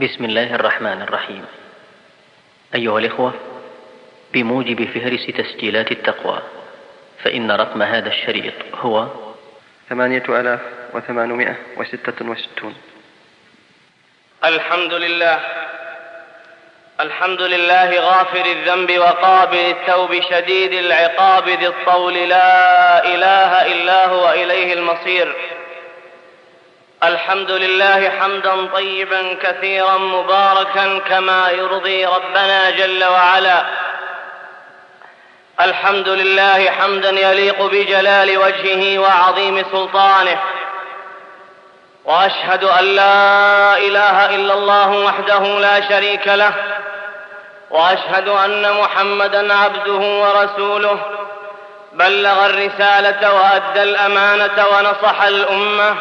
بسم الله الرحمن الرحيم أيها الإخوة بموجب فهرس تسجيلات التقوى فإن رقم هذا الشريط هو ثمانية آلاف وثمانمائة وستة وستون. الحمد لله الحمد لله غافر الذنب وقابل التوب شديد العقاب ذي الطول لا إله إلا هو إليه المصير الحمد لله حمدا طيبا كثيرا مباركا كما يرضي ربنا جل وعلا. الحمد لله حمدا يليق بجلال وجهه وعظيم سلطانه. وأشهد أن لا إله إلا الله وحده لا شريك له. وأشهد أن محمدا عبده ورسوله. بلغ الرسالة وأدى الأمانة ونصح الأمة.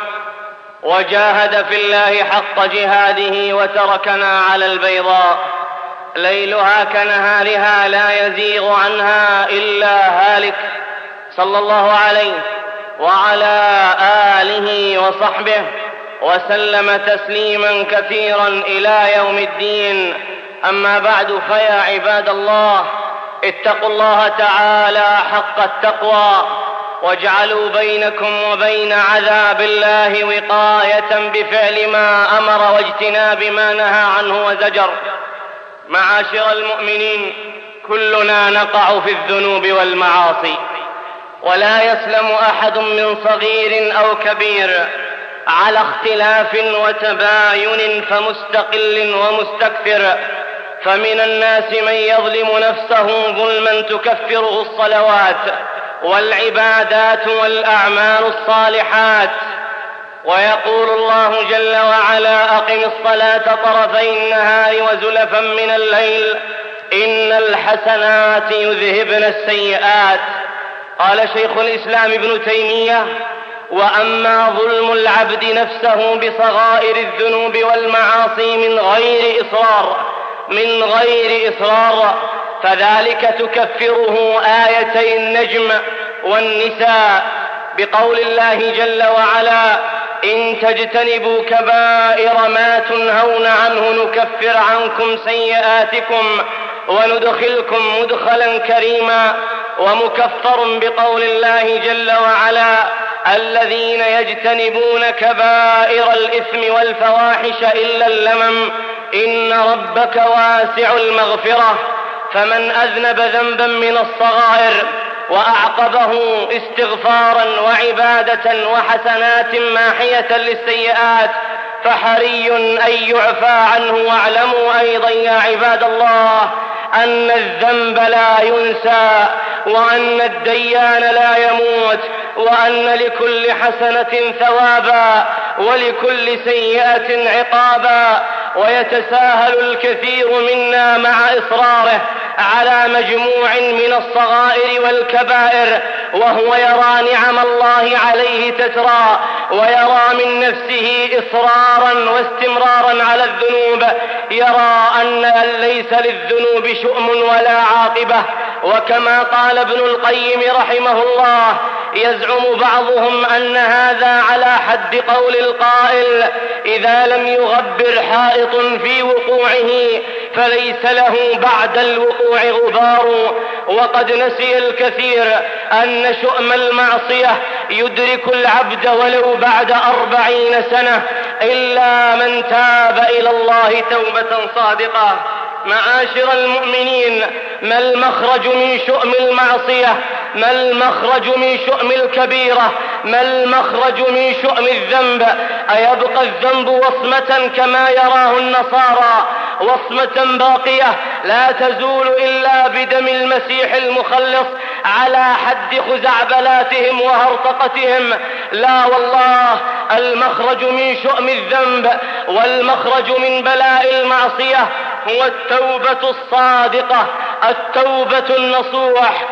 وجاهد في الله حق جهاده وتركنا على البيضاء. ليلها كنهارها لا يزيغ عنها إلا هالك. صلى الله عليه وعلى آله وصحبه وسلم تسليما كثيرا إلى يوم الدين. أما بعد فيا عباد الله اتقوا الله تعالى حق التقوى. واجعلوا بينكم وبين عذاب الله وقاية بفعل ما أمر واجتناب ما نهى عنه وزجر. معاشر المؤمنين كلنا نقع في الذنوب والمعاصي. ولا يسلم أحد من صغير أو كبير على اختلاف وتباين فمستقل ومستكثر. فمن الناس من يظلم نفسه ظلما تكفره الصلوات. والعبادات والأعمال الصالحات. ويقول الله جل وعلا أقم الصلاة طرفي النهار وزلفا من الليل إن الحسنات يذهبن السيئات. قال شيخ الإسلام ابن تيمية وأما ظلم العبد نفسه بصغائر الذنوب والمعاصي من غير إصرار من غير إصرار فذلك تكفره آيتي النجم والنساء بقول الله جل وعلا إن تجتنبوا كبائر ما تنهون عنه نكفر عنكم سيئاتكم وندخلكم مدخلا كريما ومكفر بقول الله جل وعلا الذين يجتنبون كبائر الإثم والفواحش إلا اللمم إن ربك واسع المغفرة فمن أذنب ذنبا من الصغائر وأعقبه استغفارا وعبادة وحسنات ماحية للسيئات فحري أن يعفى عنه واعلموا أيضا يا عباد الله أن الذنب لا ينسى وأن الديان لا يموت وأن لكل حسنة ثوابا ولكل سيئة عقابا ويتساهل الكثير منا مع إصراره على مجموع من الصغائر والكبائر وهو يرى نعم الله عليه تترى ويرى من نفسه اصرارا واستمرارا على الذنوب يرى أن ليس للذنوب شؤم ولا عاقبة. وكما قال ابن القيم رحمه الله يزعم بعضهم أن هذا على حد قول القائل إذا لم يغبر حائط في وقوعه فليس له بعد الوقوع غبار. وقد نسي الكثير أن شؤم المعصية يدرك العبد ولو بعد أربعين سنة. إلا من تاب إلى الله توبة صادقة. معاشر المؤمنين ما المخرج من شؤم المعصية؟ ما المخرج من شؤم الكبيرة؟ ما المخرج من شؤم الذنب؟ أيبقى الذنب وصمة كما يراه النصارى؟ وصمة باقية لا تزول إلا بدم المسيح المخلص على حد خزعبلاتهم وهرطقتهم. لا والله المخرج من شؤم الذنب والمخرج من بلاء المعصية هو التوبة الصادقة التوبة النصوح.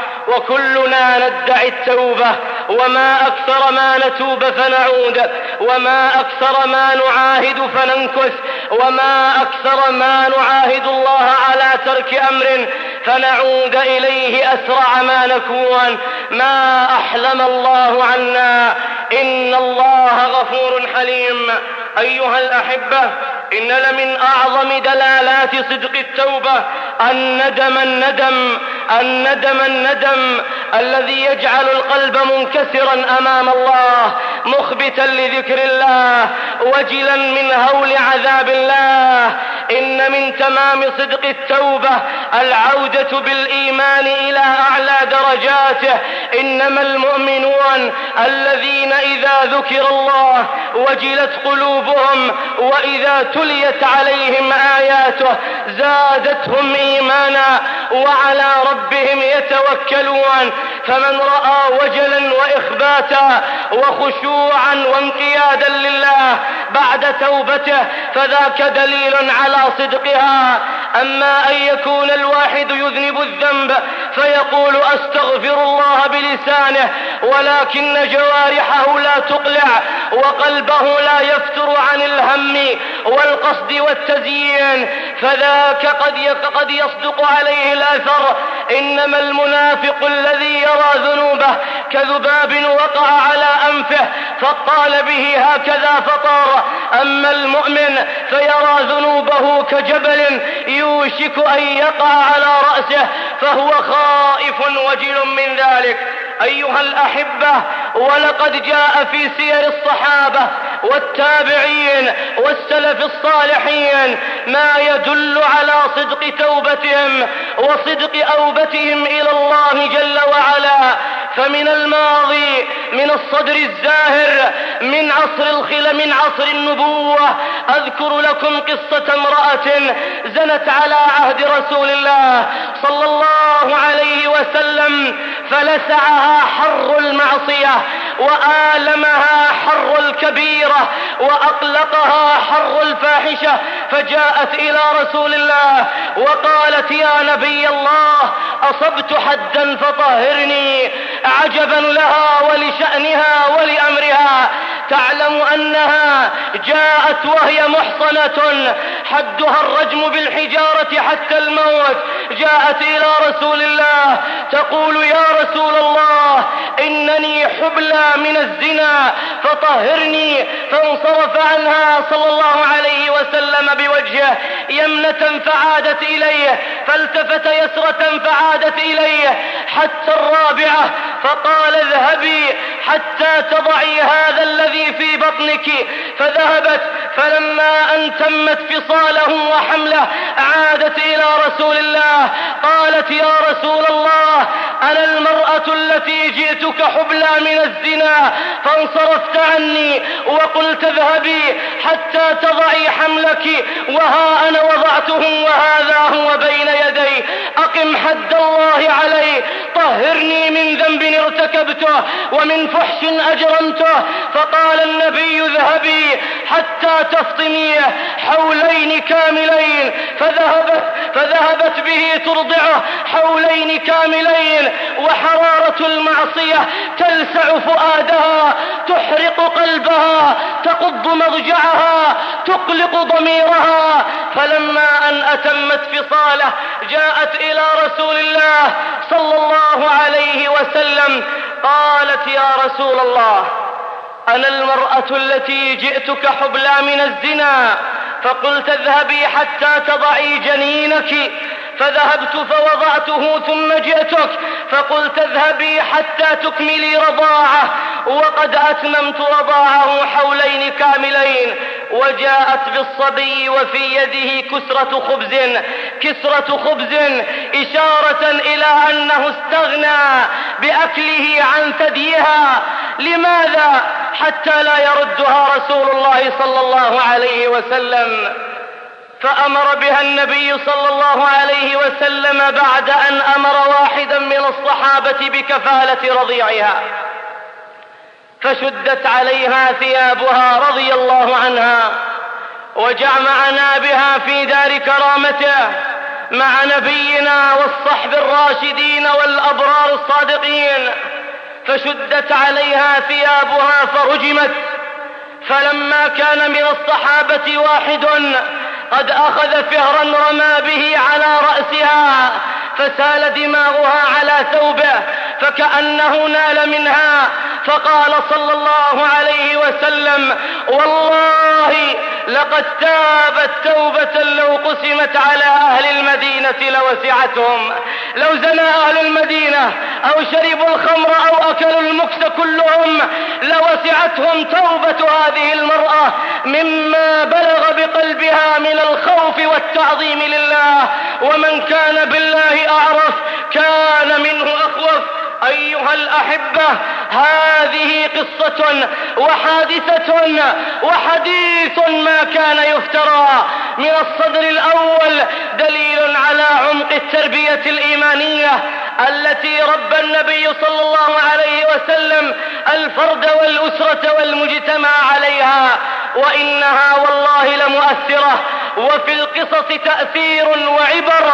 وكلنا ندعي التوبة وما أكثر ما نتوب فنعود وما أكثر ما نعاهد فننكث وما أكثر ما نعاهد الله على ترك أمر فنعود إليه أسرع ما نكون. ما أحلم الله عنا. إن الله غفور حليم. أيها الأحبة إن لمن أعظم دلالات صدق التوبة الندم الندم الندم الندم الذي يجعل القلب منكسرا أمام الله مخبتا لذكر الله وجلا من هول عذاب الله. إن من تمام صدق التوبة العودة بالإيمان إلى أعلى درجاته. إنما المؤمنون الذين إذا ذكر الله وجلت قلوبهم وإذا تليت عليهم آياته زادتهم إيمانا وعلى ربهم يتوكلون. فمن رأى وجلا وإخباتا وخشوعا وانقيادا لله بعد توبته فذاك دليل على صدقها. أما أن يكون الواحد يذنب الذنب فيقول أستغفر الله بلسانه ولكن جوارحه لا تقلع وقلبه لا يفتر عن الهم والقصد والتزيين. فذاك قد قد يصدق عليه الأثر. إنما المنافق الذي يرى ذنوبه كذباب وقع على أنفه فقال به هكذا فطار أما المؤمن فيرى ذنوبه كجبل يوشك أن يقع على رأسه فهو خائف وجل من ذلك. أيها الأحبة ولقد جاء في سير الصحابة والتابعين والسلف الصالحين ما يدل على صدق توبتهم وصدق أوبتهم إلى الله جل وعلا. فمن الماضي من الصدر الزاهر من عصر الخل من عصر النبوة. أذكر لكم قصة امرأة زنت على عهد رسول الله صلى الله عليه وسلم فلسعها حر المعصية وآلمها حر الكبيرة وأقلقها حر الفاحشة فجاءت إلى رسول الله وقالت يا نبي الله أصبت حدا فطهرني عجبا لها ولشأنها ولأمرها. تعلم أنها جاءت وهي محصنة حدها الرجم بالحجارة حتى الموت. جاءت إلى رسول الله تقول يا رسول الله إنني حبلى من الزنا فطهرني فانصرف عنها صلى الله عليه وسلم بوجهه. يمنة فعادت إليه فالتفت يسرة فعادت إليه. حتى الرابعة فقال اذهبي حتى تضعي هذا الذي في بطنك. فذهبت فلما أن تمت فصاله وحمله عادت إلى رسول الله. قالت يا رسول الله أنا المرأة التي جئتك حبلى من الزنا فانصرفت عني وقلت اذهبي حتى تضعي حملك وها أنا وضعته وهذا هو بين يدي. أقم حد الله علي طهرني من ذنب ارتكبته ومن فحش أجرمته. فقال النبي اذهبي حتى تفطميه حولين كاملين. فذهبت فذهبت به ترضعه حولين كاملين. وحرارة المعصية تلسع فؤادها تحرق قلبها تقض مضجعها تقلق ضميرها. فلما أن أتمت فصاله جاءت إلى رسول الله صلى الله عليه وسلم قالت يا رسول الله أنا المرأة التي جئتك حبلى من الزنا فقلت اذهبي حتى تضعي جنينك فذهبت فوضعته ثم جئتك فقلت اذهبي حتى تكملي رضاعه وقد أتممت رضاعه حولين كاملين وجاءت بالصبي وفي يده كسرة خبز كسرة خبز إشارة إلى أنه استغنى بأكله عن ثديها. لماذا؟ حتى لا يردها رسول الله صلى الله عليه وسلم. فأمر بها النبي صلى الله عليه وسلم بعد أن أمر واحدا من الصحابة بكفالة رضيعها. فشدت عليها ثيابها رضي الله عنها وجمعنا بها في دار كرامته مع نبينا والصحب الراشدين والأبرار الصادقين. فشدت عليها ثيابها فرجمت فلما كان من الصحابة واحد قد أخذ فهرا رمى به على رأسها فسال دماغها على ثوبه فكأنه نال منها. فقال صلى الله عليه وسلم والله لقد تابت توبة لو قسمت على أهل المدينة لوسعتهم. لو زنى أهل المدينة أو شربوا الخمر أو أكلوا المكس كلهم لوسعتهم توبة هذه المرأة مما بلغ بقلبها من الخوف والتعظيم لله. ومن كان بالله أعرف كان منه أخوف. أيها الأحبة هذه قصة وحادثة وحديث ما كان يفترى. من الصدر الأول دليل على عمق التربية الإيمانية التي ربى النبي صلى الله عليه وسلم الفرد والأسرة والمجتمع عليها. وإنها والله لمؤثرة. وفي القصص تأثير وعبر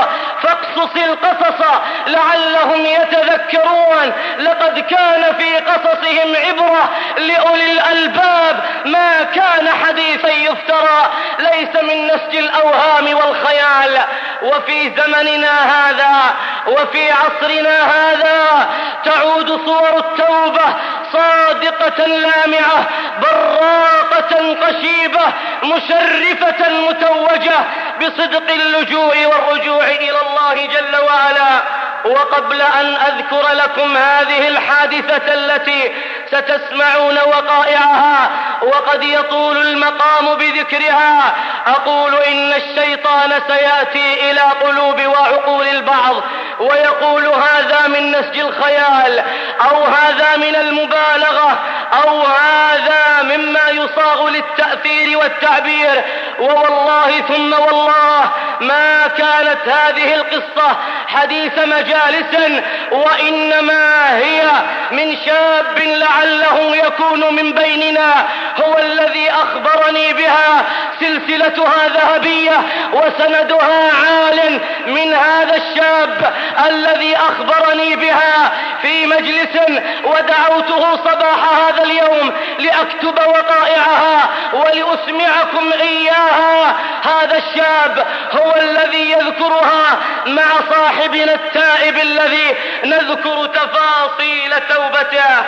فاقصص القصص لعلهم يتذكرون. لقد كان في قصصهم عبرة لأولي الألباب ما كان حديثا يفترى. ليس من نسج الأوهام والخيال. وفي زمننا هذا وفي عصرنا هذا تعود صور التوبة صادقة لامعة براقة قشيبة مشرفة متوجة بصدق اللجوء والرجوع إلى الله جل وعلا. وقبل أن أذكر لكم هذه الحادثة التي ستسمعون وقائعها وقد يطول المقام بذكرها. أقول إن الشيطان سيأتي إلى قلوب وعقول البعض ويقول هذا من نسج الخيال أو هذا من المبالغة أو هذا مما يصاغ للتأثير والتعبير. ووالله ثم والله ما كانت هذه القصة حديث مجالس وإنما هي من شاب لعله يكون من بيننا هو الذي أخبرني بها سلسلتها ذهبية وسندها عال من هذا الشاب الذي أخبرني بها في مجلس ودعوته صباح هذا اليوم لأكتب وقائعها ولأسمعكم إياها. هذا الشاب هو الذي يذكرها مع صاحبنا التائب الذي نذكر تفاصيل توبته.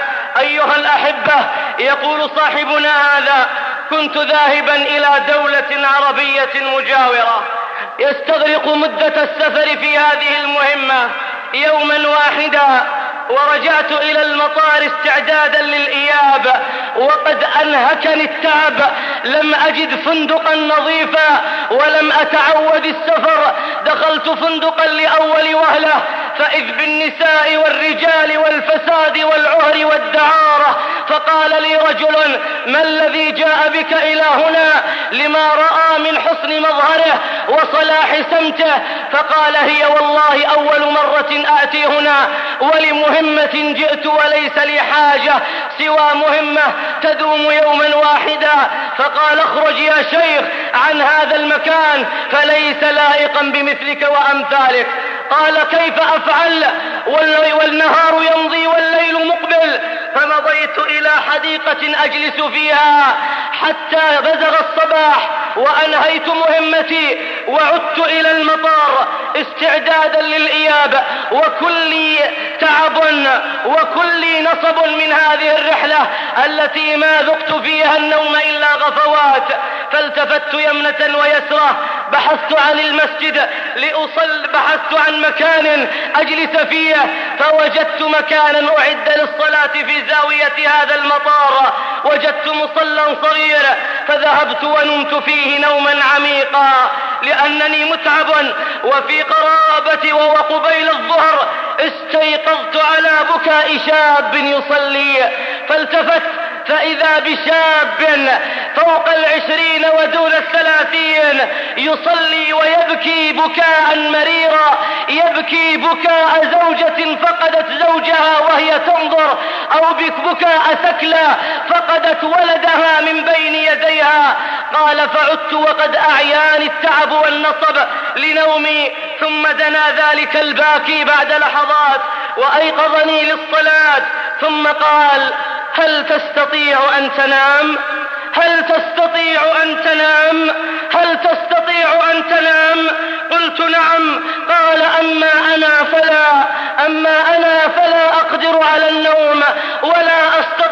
أيها الأحبة يقول صاحبنا هذا كنت ذاهبا إلى دولة عربية مجاورة. يستغرق مدة السفر في هذه المهمة يوما واحدا ورجعت إلى المطار استعدادا للإياب وقد أنهكني التعب. لم أجد فندقا نظيفا ولم أتعود السفر. دخلت فندقا لأول وهلة فإذ بالنساء والرجال والفساد والعهر والدعارة. فقال لي رجل ما الذي جاء بك إلى هنا لما رأى من حسن مظهره وصلاح سمته؟ فقال هي والله أول مرة آتي هنا ولمهمة جئت وليس لي حاجة سوى مهمة تدوم يوما واحدا. فقال اخرج يا شيخ عن هذا المكان فليس لائقا بمثلك وأمثالك. قال كيف أفعل؟ والنهار يمضي والليل مقبل. فمضيت إلى حديقة أجلس فيها حتى بزغ الصباح وأنهيت مهمتي وعدت إلى المطار استعدادا للإياب. وكل تعب وكل نصب من هذه الرحلة التي ما ذقت فيها النوم إلا غفوات. فالتفت يمنة ويسرة بحثت عن المسجد لأصل بحثت عن مكان أجلس فيه فوجدت مكانا أعد للصلاة في زاوية هذا المطار وجدت مصلى صغير فذهبت ونمت فيه نوما عميقا لأنني متعب وفي قرابة وقبيل الظهر استيقظت على بكاء شاب يصلي فالتفت فإذا بشاب فوق العشرين ودون الثلاثين يصلي ويبكي بكاء مريرا يبكي بكاء زوجة فقدت زوجها وهي تنظر أو بكاء ثكلى فقدت ولدها من بين يديها. قال فعدت وقد أعياني التعب والنصب لنومي ثم دنا ذلك الباكي بعد لحظات وأيقظني للصلاة. ثم قال هل تستطيع أن تنام؟ هل تستطيع أن تنام؟ هل تستطيع أن تنام؟ قلت نعم. قال أما أنا فلا. أما أنا فلا أقدر على النوم ولا أستطيع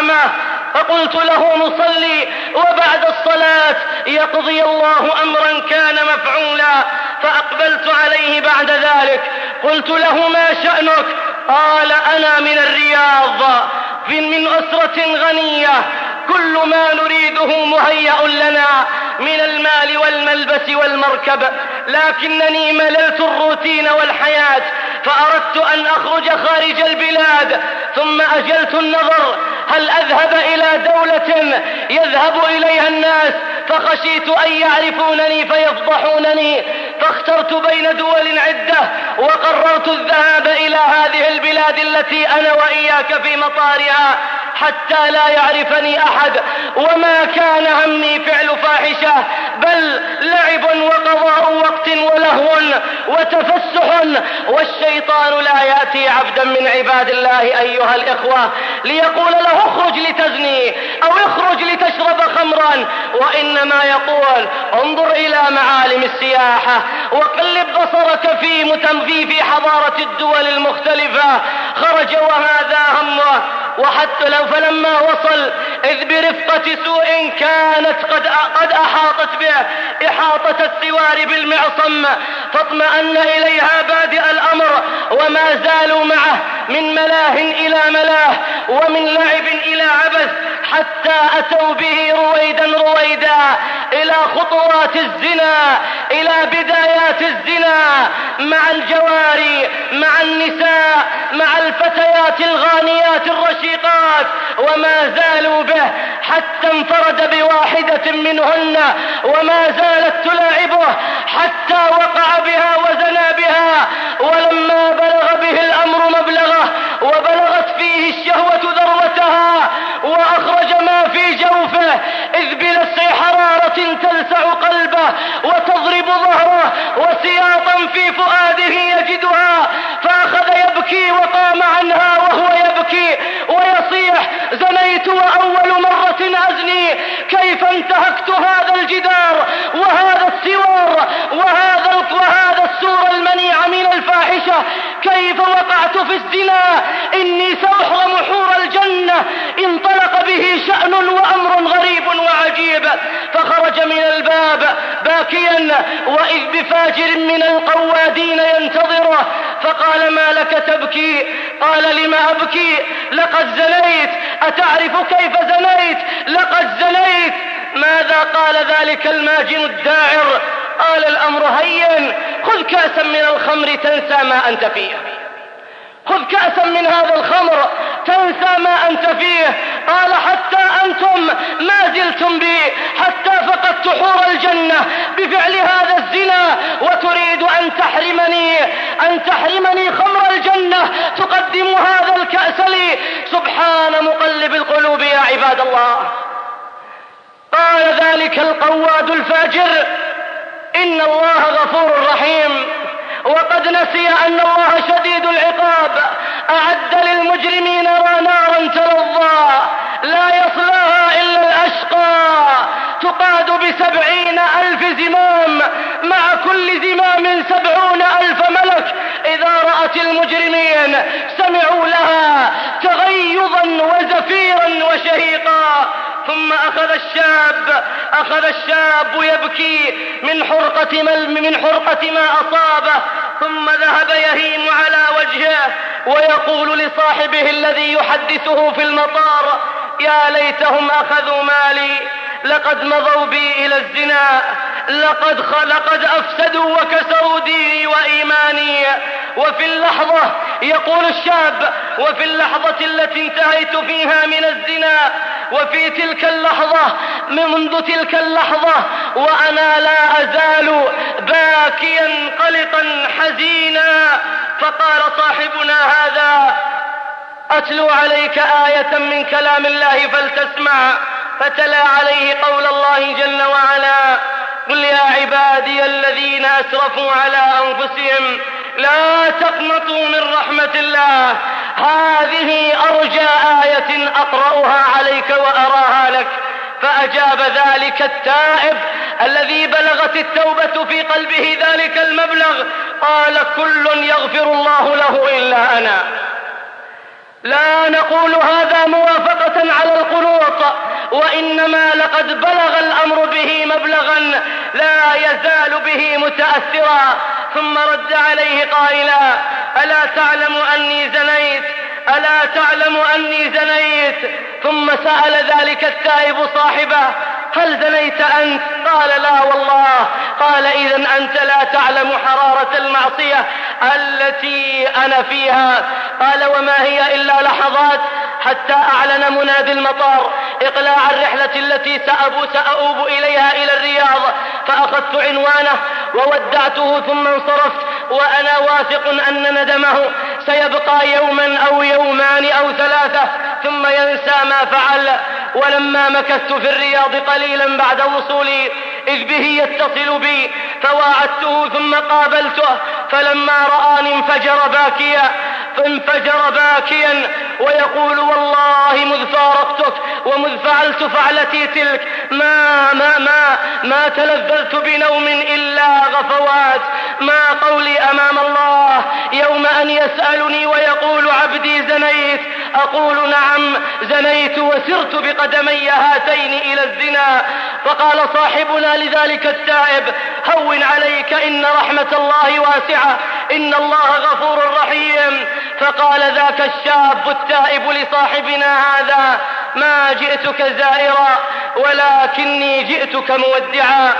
الرحمة فقلت له نصلي. وبعد الصلاة يقضي الله أمرا كان مفعولا. فأقبلت عليه بعد ذلك. قلت له ما شأنك؟ قال أنا من الرياض من أسرة غنية. كل ما نريده مهيأ لنا من المال والملبس والمركب. لكنني مللت الروتين والحياة. فأردت أن أخرج خارج البلاد ثم أجلت النظر هل أذهب إلى دولة يذهب إليها الناس فخشيت أن يعرفونني فيفضحونني فاخترت بين دول عدة وقررت الذهاب إلى هذه البلاد التي أنا وإياك في مطارها حتى لا يعرفني أحد. وما كان همي فعل فاحشة بل لعب وقضاء وقت ولهو وتفسح والشيطان لا يأتي عبدا من عباد الله أيها الإخوة ليقول له اخرج لتزني أو اخرج لتشرب خمرا وإنما يقول انظر إلى معالم السياحة وقلب بصرك في متنفي في حضارة الدول المختلفة. خرج وهذا همه. وحتى لو فلما وصل برفقة سوء كانت قد قد أحاطت به إحاطة السوار بالمعصم. فاطمأن إليها بادئ الأمر وما زالوا معه من ملاه إلى ملاه ومن لعب إلى عبث. حتى أتوا به رويدا رويدا إلى خطوات الزنا إلى بدايات الزنا مع الجواري مع النساء مع الفتيات الغانيات الرشيقات. وما زالوا به حتى انفرد بواحدة منهن. وما زالت تلاعبه حتى وقع بها وزنى بها. ولما بلغ به الأمر مبلغه وبلغت فيه الشهوة ذروتها وأخرج ما في جوفه إذ بلسع حرارة تلسع قلبه وتضرب ظهره وسياطا في فؤاده يجدها فأخذ يبكي وقام عنها وهو يبكي ويصيح زنيت وأول مرة أزني كيف انتهكت هذا الجدار وهذا السوار وهذا وهذا السور المنيع من الفاحشة كيف وقعت في الزنا؟ إني سأحرم حور الجنة انطلق به شأن وأمر غريب وعجيب فخرج من الباب باكيا وإذ بفاجر من القوادين ينتظره فقال ما لك تبكي؟ قال لما أبكي؟ لقد زنيت أتعرف كيف زنيت؟ لقد زنيت. ماذا قال ذلك الماجن الداعر؟ قال الأمر هين خذ كأسا من الخمر تنسى ما أنت فيه. خذ كأسا من هذا الخمر تنسى ما أنت فيه. قال حتى أنتم ما زلتم بي حتى فقدت حور الجنة. بفعل هذا الزنا وتريد أن تحرمني أن تحرمني خمر الجنة تقدم هذا الكأس لي. سبحان مقلب القلوب يا عباد الله. قال ذلك القواد الفاجر. إن الله غفور رحيم. وقد نسي أن الله شديد العقاب. أعد للمجرمين نارا تلظى. لا يصلاها إلا الأشقى. تقاد بسبعين ألف زمام. مع كل زمام سبعون ألف ملك. إذا رأت المجرمين سمعوا لها تغيظا وزفيرا وشهيقا. ثم أخذ الشاب أخذ الشاب يبكي من حرقة من حرقة ما أصابه ثم ذهب يهيم على وجهه ويقول لصاحبه الذي يحدثه في المطار يا ليتهم أخذوا مالي لقد مضوا بي إلى الزنا لقد لقد أفسدوا وكسروا ديني وإيماني. وفي اللحظة يقول الشاب وفي اللحظة التي انتهيت فيها من الزنا وفي تلك اللحظة منذ تلك اللحظة وأنا لا أزال باكيا قلقا حزينا. فقال صاحبنا هذا أتلو عليك آية من كلام الله فلتسمع فتلا عليه قول الله جل وعلا. قل يا عبادي الذين أسرفوا على أنفسهم لا تقنطوا من رحمة الله. هذه أرجى آية أقرأها عليك وأراها لك. فأجاب ذلك التائب الذي بلغت التوبة في قلبه ذلك المبلغ. قال كل يغفر الله له إلا أنا. لا نقول هذا موافقة على القنوط وإنما لقد بلغ الأمر به مبلغا لا يزال به متأثرا. ثم رد عليه قائلا ألا تعلم أني زنيت؟ ألا تعلم أني زنيت؟ ثم سأل ذلك التائب صاحبه هل زنيت أنت؟ قال لا والله. قال إذا أنت لا تعلم حرارة المعصية التي أنا فيها. قال وما هي إلا لحظات حتى أعلن منادي المطار. إقلاع الرحلة التي سأبو سأؤوب إليها إلى الرياض. فأخذت عنوانه وودعته ثم انصرفت. وأنا واثق أن ندمه. سيبقى يوما أو يومان أو ثلاثة ثم ينسى ما فعل. ولما مكثت في الرياض قليلا بعد وصولي إذ به يتصل بي فواعدته ثم قابلته فلما رآني انفجر باكيا. فانفجر باكيا ويقول والله مذ فارقتك ومذ فعلت فعلتي تلك. ما ما ما ما تلذذت بنوم إلا غفوات. ما قولي أمام الله يوم أن يسألني ويقول عبدي زنيت. أقول نعم زنيت وسرت بقدمي هاتين إلى الزنا. فقال صاحبنا لذلك التائب هون عليك إن رحمة الله واسعة. إن الله غفور رحيم. فقال ذاك الشاب التائب لصاحبنا هذا ما جئتك زائرا ولكني جئتك مودعا.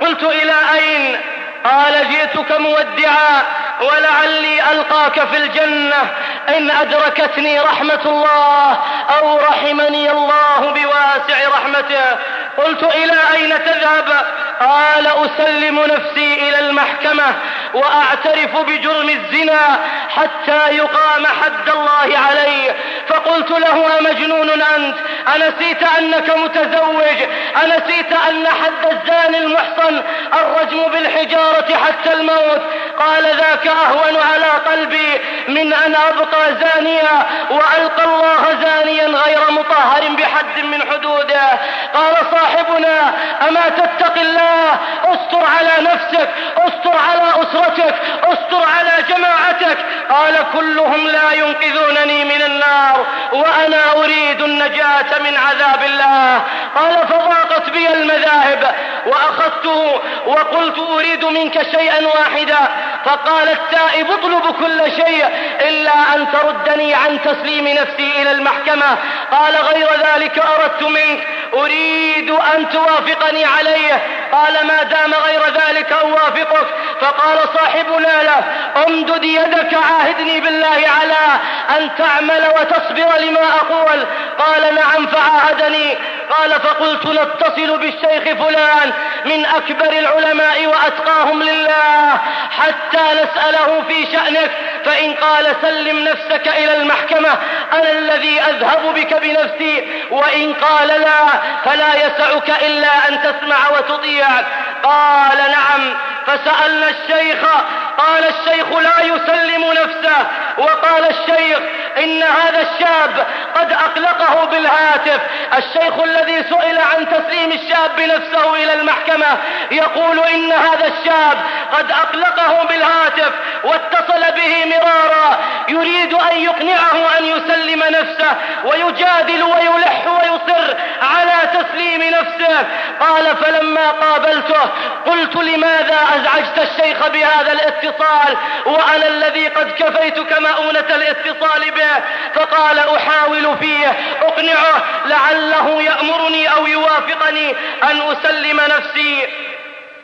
قلت إلى أين؟ قال جئتك مودعا ولعلي ألقاك في الجنة. إن أدركتني رحمة الله أو رحمني الله بواسع رحمته. قلت إلى أين تذهب؟ قال أسلم نفسي إلى المحكمة وأعترف بجرم الزنا حتى يقام حد الله علي فقلت له أمجنون أنت أنسيت أنك متزوج؟ أنسيت أن حد الزاني المحصن الرجم بالحجارة حتى الموت؟ قال ذاك أهون على قلبي من أن أبقى زانيا وألقى الله زانيا غير مطهر بحد من حدوده. قال صاحبنا أما تتق الله؟ أستر على نفسك أستر على أسرتك أستر على جماعتك. قال كلهم لا ينقذونني من النار وأنا أريد النجاة من عذاب الله. قال فضاقت بي المذاهب. وأخذته وقلت أريد منك شيئا واحدا. فقال التائب اطلب كل شيء إلا أن تردني عن تسليم نفسي إلى المحكمة. قال غير ذلك أردت منك. أريد أن توافقني عليه. قال ما دام غير ذلك أوافقك. فقال صاحبنا له امدد يدك عاهدني بالله على أن تعمل وتصبر لما أقول. قال نعم فعاهدني. قال فقلت نتصل بالشيخ فلان. من أكبر العلماء وأتقاهم لله. حتى نسأله في شأنك فإن قال سلم نفسك إلى المحكمة أنا الذي أذهب بك بنفسي. وإن قال لا فلا يسعك إلا أن تسمع وتطيع. قال نعم فسألنا الشيخ قال الشيخ لا يسلم نفسه. وقال الشيخ إن هذا الشاب قد أقلقه بالهاتف. الشيخ الذي سئل عن تسليم الشاب نفسه إلى المحكمة يقول إن هذا الشاب قد أقلقه بالهاتف واتصل به مرارا يريد أن يقنعه أن يسلم نفسه ويجادل ويلح ويصر على تسليم نفسه. قال فلما قابلته قلت لماذا أزعجت الشيخ بهذا الاتصال وأنا الذي قد كفيتك مؤونة الاتصال به؟ فقال أحاول فيه أقنعه لعله يأمرني أو يوافقني أن أسلم نفسي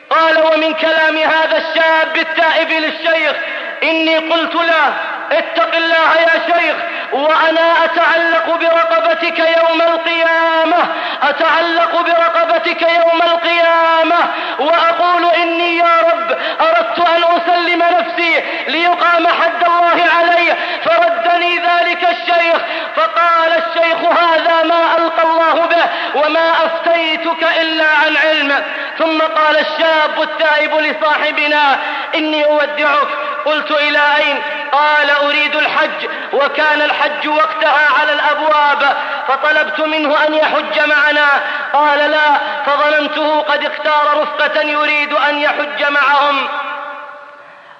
قال ومن كلام هذا الشاب التائب للشيخ إني قلت له اتق الله يا شيخ وأنا أتعلق برقبتك يوم القيامة أتعلق برقبتك يوم القيامة وأقول إني يا رب أردت أن أسلم نفسي ليقام حد الله علي فردني ذلك الشيخ فقال الشيخ هذا ما ألقى الله به وما أفتيتك إلا عن علم ثم قال الشاب التائب لصاحبنا إني أودعك قلت إلى أين؟ قال أريد الحج وكان الحج وقتها على الأبواب فطلبت منه أن يحج معنا. قال لا فظننته قد اختار رفقة يريد أن يحج معهم.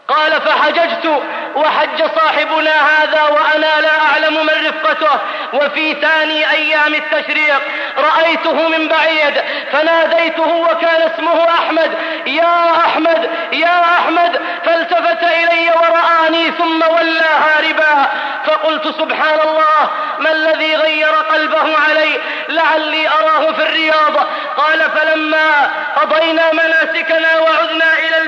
قال فحججت وحج صاحبنا هذا وأنا لا أعلم من رفقته. وفي ثاني أيام التشريق رأيته من بعيد فناديته وكان اسمه أحمد. يا أحمد يا أحمد فالتفت إلي ورآني ثم ولى هاربا فقلت سبحان الله ما الذي غير قلبه علي؟ لعلي أراه في الرياض. قال فلما قضينا مناسكنا وعدنا إلى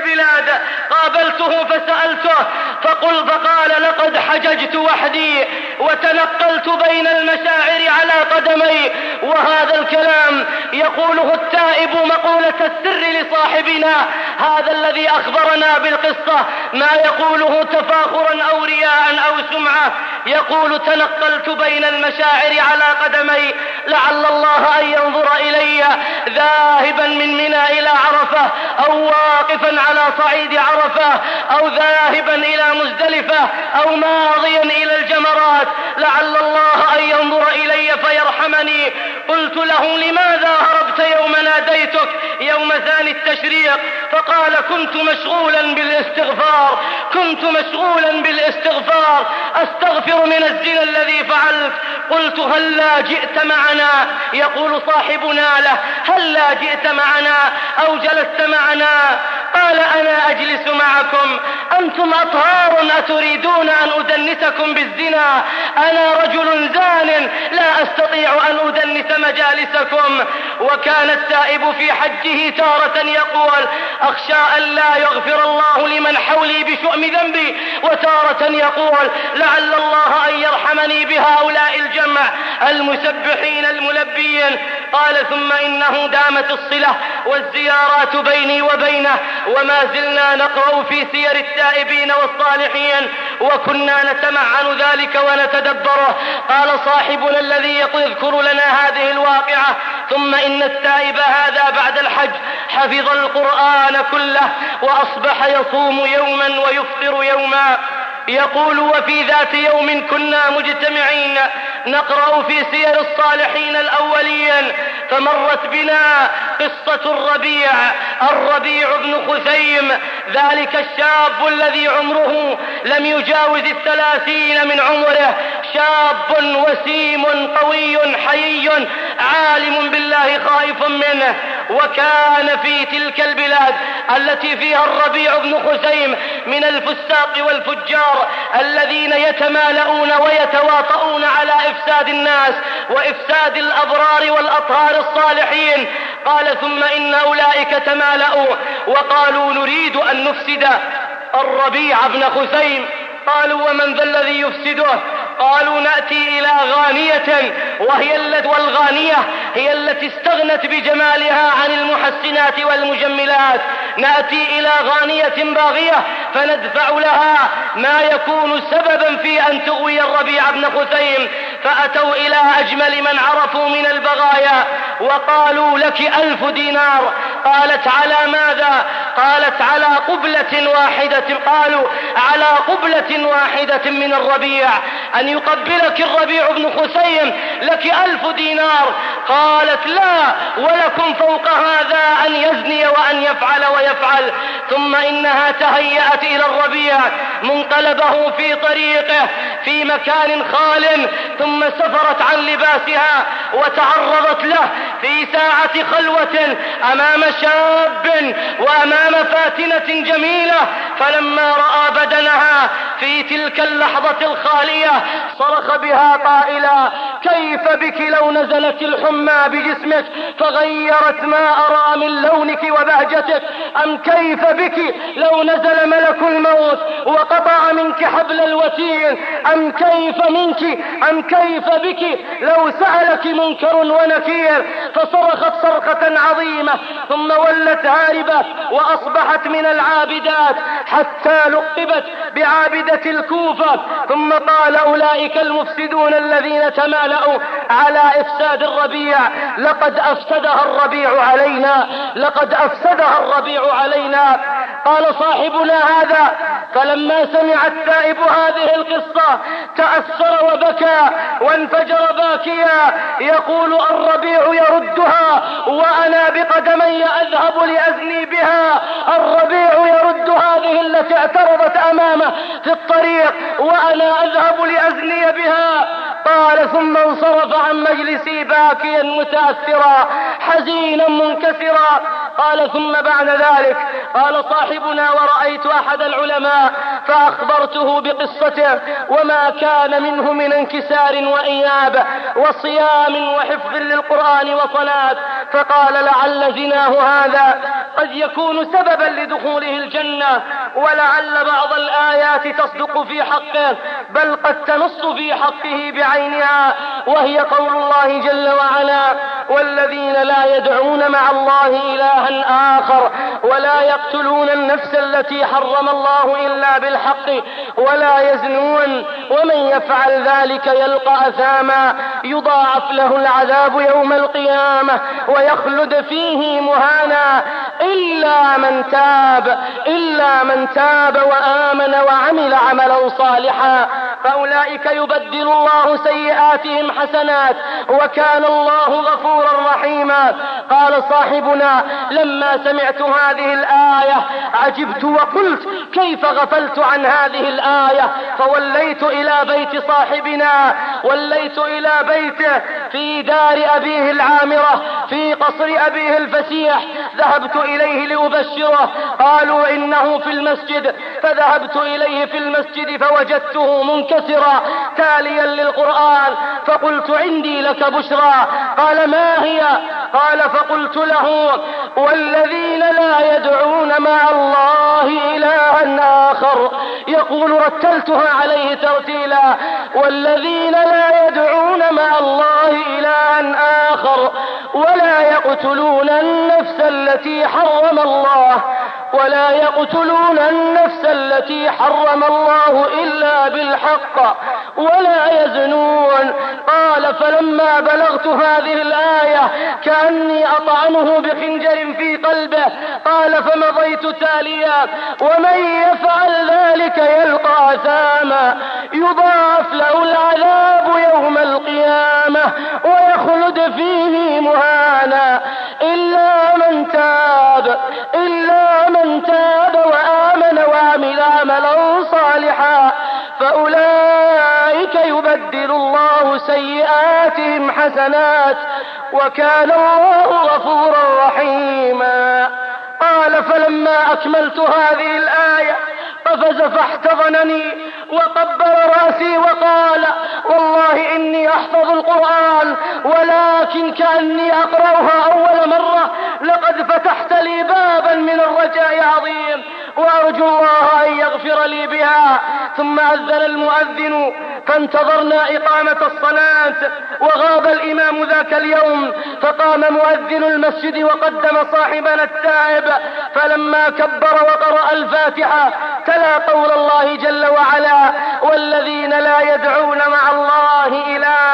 قابلته فسألته فقل فقال لقد حججت وحدي وتنقلت بين المشاعر على قدمي وهذا الكلام يقوله التائب مقولة السر لصاحبنا هذا الذي أخبرنا بالقصة ما يقوله تفاخرا أو رياء أو سمعة يقول تنقلت بين المشاعر على قدمي لعل الله أن ينظر إلي ذاهبا من منى إلى عرفة أو واقفا على صعيد عرفة أو ذاهبا إلى مزدلفة أو ماضيا إلى الجمرات لعل الله أن ينظر إلي فيرحمني. قلت له لماذا هربت يوم ناديتك؟ يوم ثاني التشريق. فقال كنت مشغولا بالاستغفار كنت مشغولا بالاستغفار. أستغفر من الزنا الذي فعلت. قلت هلا جئت معنا؟ يقول صاحبنا له هلا جئت معنا؟ أو جلست معنا؟ قال أنا أجلس معكم. أنتم أطهار أتريدون أن أدنسكم بالزنا؟ أنا رجل زان لا أستطيع أن أدنس مجالسكم. وكان التائب في حجه تارة يقول أخشى أن لا يغفر الله لمن حولي بشؤم ذنبي. وتارة يقول لعل الله أن يرحمني بهؤلاء الجمع المسبحين الملبيين. قال ثم إنه دامت الصلة والزيارات بيني وبينه وما زلنا نقرأ في سير التائبين والصالحين وكنا نتمعن ذلك ونتدبره قال صاحبنا الذي يذكر لنا هذه الواقعة ثم إن التائب هذا بعد الحج حفظ القرآن كله وأصبح يصوم يوما ويفطر يوما. يقول وفي ذات يوم كنا مجتمعين نقرأ في سير الصالحين الأولين فمرت بنا قصة الربيع الربيع بن خثيم ذلك الشاب الذي عمره لم يجاوز الثلاثين من عمره شاب وسيم قوي حيي عالم بالله خائف منه. وكان في تلك البلاد التي فيها الربيع بن خثيم من الفساق والفجار الذين يتمالؤون ويتواطؤون على إفساد الناس وإفساد الأبرار والأطهار الصالحين. قال ثم إن أولئك تمالؤوا وقالوا نريد أن نفسد الربيع بن خثيم قالوا ومن ذا الذي يفسده؟ قالوا نأتي إلى غانية وهي والغانية هي التي استغنت بجمالها عن المحسنات والمجملات. نأتي إلى غانية باغية فندفع لها ما يكون سببا في أن تغوي الربيع بن خثيم فأتوا إلى أجمل من عرفوا من البغايا وقالوا لك ألف دينار. قالت على ماذا؟ قالت على قبلة واحدة قالوا على قبلة واحدة من الربيع. أن يقبلك الربيع بن خسيم لك ألف دينار. قالت لا ولكم فوق هذا أن يزني وأن يفعل ويفعل. ثم إنها تهيأت إلى الربيع منقلبه في طريقه في مكان خال ثم سفرت عن لباسها وتعرضت له في ساعة خلوة أمام شاب وأمام فاتنة جميلة. فلما رأى بدنها في تلك اللحظة الخالية صرخ بها قائلا كيف بك لو نزلت الحمى بجسمك فغيرت ما أرى من لونك وبهجتك؟ أم كيف بك لو نزل ملك الموت وقطع منك حبل الوتين؟ أم كيف منك أم كيف بك لو سألك منكر ونكير؟ فصرخت صرخة عظيمة ثم ولت هاربة وأصبحت من العابدات حتى لقبت بعابدة الكوفة ثم قال أولئك المفسدون الذين تمالأوا على إفساد الربيع. لقد أفسدها الربيع علينا. لقد أفسدها الربيع علينا. قال صاحبنا هذا فلما سمع التائب هذه القصة تأثر وبكى وانفجر باكيا. يقول الربيع يردها وأنا بقدمي أذهب لأزني بها الربيع يرد هذه التي اعترضت أمامه في الطريق وأنا أذهب لأزني بها. قال ثم انصرف عن مجلسي باكيا متأثرا حزينا منكسرا. قال ثم بعد ذلك قال صاحبنا ورأيت أحد العلماء فأخبرته بقصته وما كان منه من انكسار وإياب وصيام وحفظ للقرآن وصلاة. فقال لعل زناه هذا قد يكون سببا لدخوله الجنة ولعل بعض الآيات تصدق في حقه بل قد تنص في حقه بعينها وهي قول الله جل وعلا والذين لا يدعون مع الله إلها آخر ولا يقتلون النفس التي حرم الله إلا بالحق ولا يزنون ومن يفعل ذلك يلقى أثاما يضاعف له العذاب يوم القيامة ويخلد فيه مهانا إلا من تاب إلا من تاب وآمن وعمل عملا صالحا. فأولئك يبدل الله سيئاتهم حسنات وكان الله غفورا رحيما. قال صاحبنا لما سمعت هذه الآية عجبت وقلت كيف غفلت عن هذه الآية؟ فوليت إلى بيت صاحبنا وليت إلى بيته في دار أبيه العامرة في قصر أبيه الفسيح. ذهبت إليه لأبشره. قالوا إنه في المسجد. فذهبت إليه في المسجد فوجدته منكسرا تاليا للقرآن. فقلت عندي لك بشرى. قال ما هي؟ قال فقلت له والذين لا يدعون مع الله إلها آخر. يقول رتلتها عليه ترتيلا. والذين لا يدعون مع الله إلها آخر. ولا يقتلون النفس التي حرم الله. ولا يقتلون النفس التي حرم الله إلا بالحق ولا يزنون. قال فلما بلغت هذه الآية كأني أطعنه بخنجر في قلبه. قال فمضيت تاليا. ومن يفعل ذلك يلقى أثاما يضاعف له العذاب يوم القيامة ويخلد فيه مهانا. إلا تاب إلا من تاب وآمن وعمل عملا صالحا فأولئك يبدل الله سيئاتهم حسنات وكان الله غفورا رحيما. قال فلما أكملت هذه الآية قفز فاحتضنني وقبل رأسي وقال والله إني أحفظ القرآن ولكن كأني أقرأها أول مرة لقد فتحت لي بابا من الرجاء عظيم وأرجو الله أن يغفر لي بها ثم أذن المؤذن فانتظرنا إقامة الصلاة وغاب الإمام ذاك اليوم فقام مؤذن المسجد وقدم صاحبنا التائب فلما كبر وقرأ الفاتحة تلا قول الله جل وعلا والذين لا يدعون مع الله إلها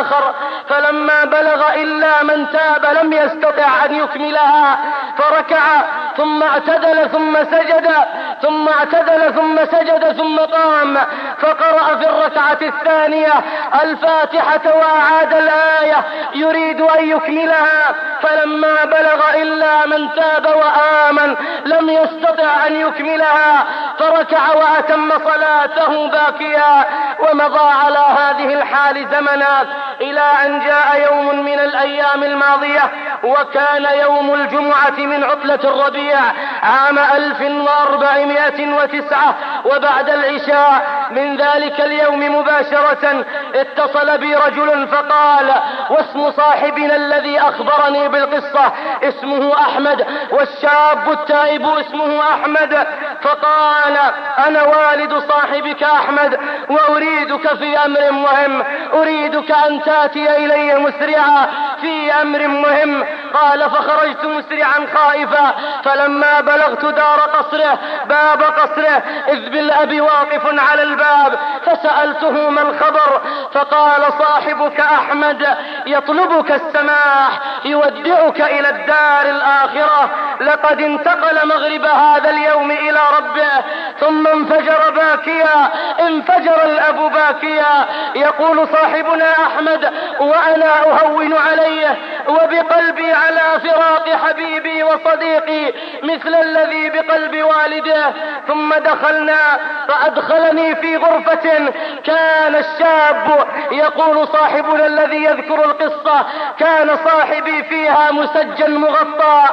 آخر فلما بلغ إلا من تاب لم يستطع أن يكملها فركع ثم اعتدل ثم سجد ثم اعتدل ثم سجد ثم قام فقرأ في الركعة الثانية الفاتحة وأعاد الآية يريد أن يكملها فلما بلغ إلا من تاب وآمن لم يستطع أن يكملها فركع وأتم صلاته باكيا ومضى على هذه الحال زمنا إلى أن جاء يوم من الأيام الماضية وكان يوم الجمعة من عطلة الربيع عام ألف وأربعمائة وتسعة وبعد العشاء من ذلك اليوم مباشرة اتصل بي رجل فقال واسم صاحبنا الذي أخبرني بالقصة اسمه أحمد والشاب التائب اسمه أحمد. فقال أنا والد صاحبك أحمد وأريدك في أمر مهم أريدك أن تأتي إلي مسرعا في أمر مهم قال فخرجت مسرعا خائفا فلما بلغت دار قصره باب قصره إذ بالأب واقف على الباب فسألته ما الخبر فقال صاحبك أحمد يطلبك السماح يودعك إلى الدار الآخرة. لقد انتقل مغرب هذا اليوم إلى ربه ثم انفجر باكيا انفجر الأب باكيا. يقول صاحبنا أحمد وأنا أهون عليه وبقلبي على فراق حبيبي وصديقي مثل الذي بقلب والده. ثم دخلنا فأدخلني في غرفة كان الشاب يقول صاحبنا الذي يذكر القصة كان صاحبي فيها مسجل مغطى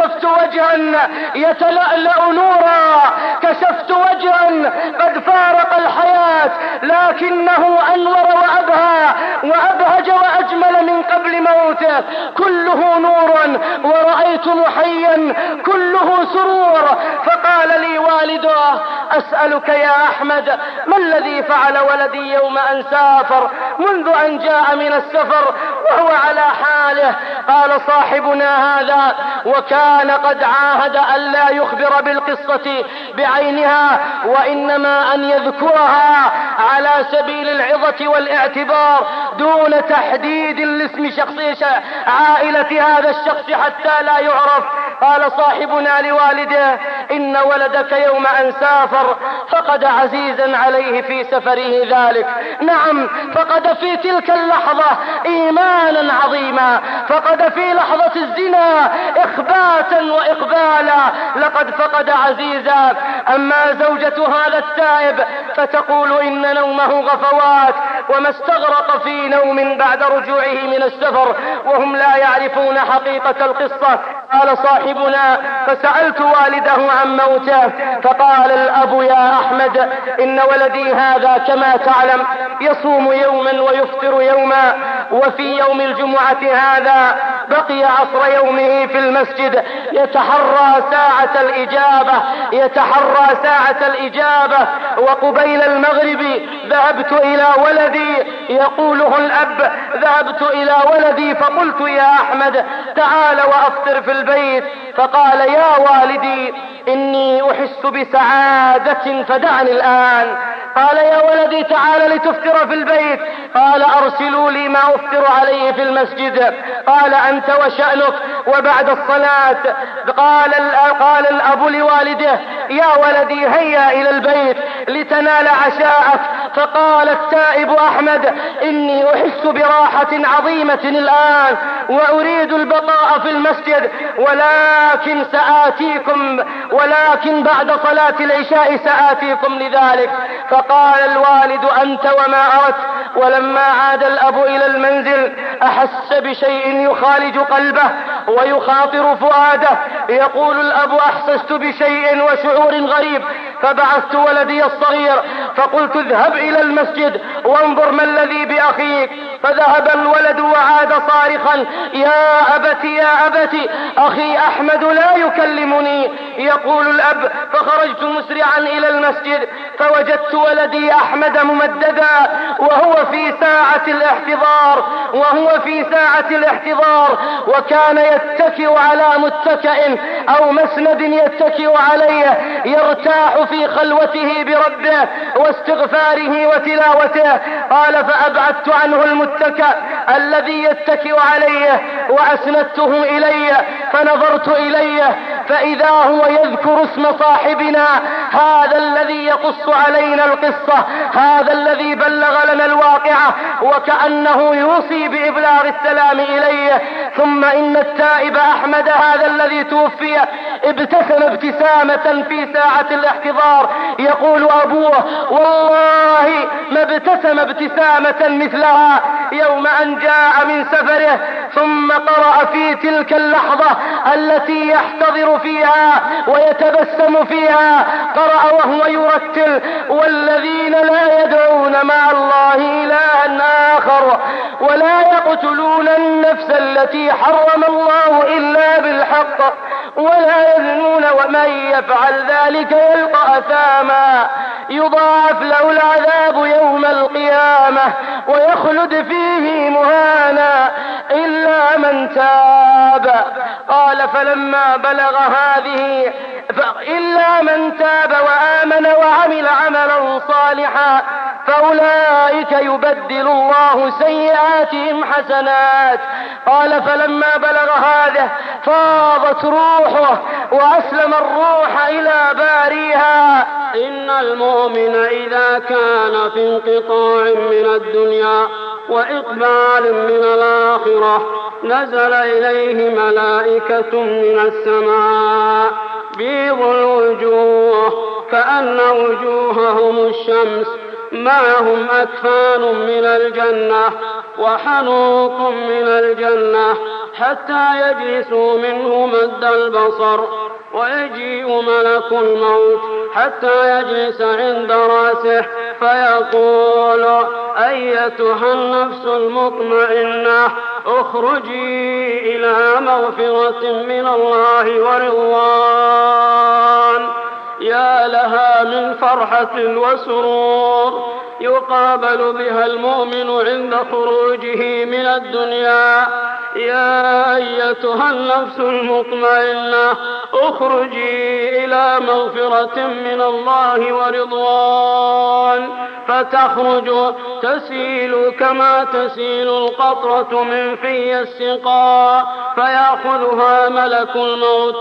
فكشفت وجها يتلألأ نورا. كشفت وجها قد فارق الحياة لكنه أنور وأبهى وأبهج وأجمل من قبل موته. كله نور ورأيت محيا كله سرور. فقال لي والده أسألك يا أحمد ما الذي فعل ولدي يوم أن سافر؟ منذ أن جاء من السفر وهو على حاله. قال صاحبنا هذا وكان قد عاهد أن لا يخبر بالقصة بعينها وإنما أن يذكرها على سبيل العظة والاعتبار دون تحديد لاسم شخص عائلة هذا الشخص حتى لا يعرف. قال صاحبنا لوالده إن ولدك يوم أن سافر فقد عزيزا عليه في سفره ذلك. نعم فقد في تلك اللحظة إيمانا عظيما فقد في لحظة الزنا إخباتا وإقبالا لقد فقد عزيزا أما زوجة هذا التائب فتقول إن نومه غفوات وما استغرق في نوم بعد رجوعه من السفر وهم لا يعرفون حقيقة القصة. قال صاحبنا فسألت والده عن موته فقال الأب يا أحمد إن ولدي هذا كما تعلم يصوم يوما ويفطر يوما. وفي يوم الجمعة هذا بقي عصر يومه في المسجد. يتحرى ساعة الإجابة يتحرى ساعة الإجابة. وقبيل المغرب ذهبت إلى ولدي يقوله الأب ذهبت إلى ولدي فقلت يا أحمد تعال وأفطر في البيت. فقال يا والدي إني أحس بسعادة فدعني الآن. قال يا ولدي تعال لتفطر في البيت. قال أرسلوا لي ما أفطر عليه في المسجد. قال أنت وشأنك وبعد الصلاة. قال قال الأب لوالده يا ولدي هيا إلى البيت لتنال عشاءك. فقال التائب أحمد إني أحس براحة عظيمة الآن وأريد البقاء في المسجد ولكن سآتيكم ولكن بعد صلاة العشاء سآتيكم لذلك. فقال الوالد أنت وما أردت ولما عاد الأب إلى المنزل أحس بشيء يخالج قلبه ويخاطر فؤاده. يقول الأب أحسست بشيء وشعور غريب. فبعثت ولدي الصغير. فقلت اذهب إلى المسجد وانظر ما الذي بأخيك فذهب الولد وعاد صارخا. يا أبت يا أبت أخي أحمد لا يكلمني. يقول الأب فخرجت مسرعا إلى المسجد. فوجدت ولدي أحمد ممددا. وهو في ساعة الاحتضار. وهو في ساعة الاحتضار. وكان يتكئ على متكئ أو مسند يتكئ عليه يرتاح في خلوته بربه واستغفاره وتلاوته. قال فأبعدت عنه المتكأ الذي يتكئ عليه وأسندته إلي فنظرت إليه فإذا هو يذكر اسم صاحبنا هذا الذي يقص علينا القصة هذا الذي بلغ لنا الواقعة وكأنه يوصي بإبلاغ السلام إليه ثم إن التائب أحمد هذا الذي توفي ابتسم ابتسامة في ساعة الاحتضار يقول أبوه والله ما ابتسم ابتسامة مثلها يوم أن جاء من سفره ثم قرأ في تلك اللحظة التي يحتضر فيها ويتبسم فيها قرأ وهو يرتل والذين لا يدعون مع الله إلها آخر ولا يقتلون النفس التي حرم الله إلا بالحق. ولا يزنون ومن يفعل ذلك يلقى أثاما. يضاعف له العذاب يوم القيامة ويخلد فيه مهانا إلا من تاب. قال فلما بلغ هذه إلا من تاب وآمن وعمل عملا صالحا فأولئك يبدل الله سيئاتهم حسنات. قال فلما بلغ هذا فاضت روحه وأسلم الروح إلى باريها. إن المؤمن إذا كان في انقطاع من الدنيا وإقبال من الآخرة نزل إليه ملائكة من السماء بيض الوجوه كأن وجوههم الشمس معهم أكفان من الجنة وحنوط من الجنة. حتى يجلسوا منه مد البصر ويجيء ملك الموت حتى يجلس عند رأسه فيقول أيتها النفس المطمئنة اخرجي إلى مغفرة من الله ورضوان. يا لها من فرحة وسرور يقابل بها المؤمن عند خروجه من الدنيا. يا أيتها النفس المطمئنة أخرجي إلى مغفرة من الله ورضوان. فتخرج تسيل كما تسيل القطرة من في السقاء فيأخذها ملك الموت.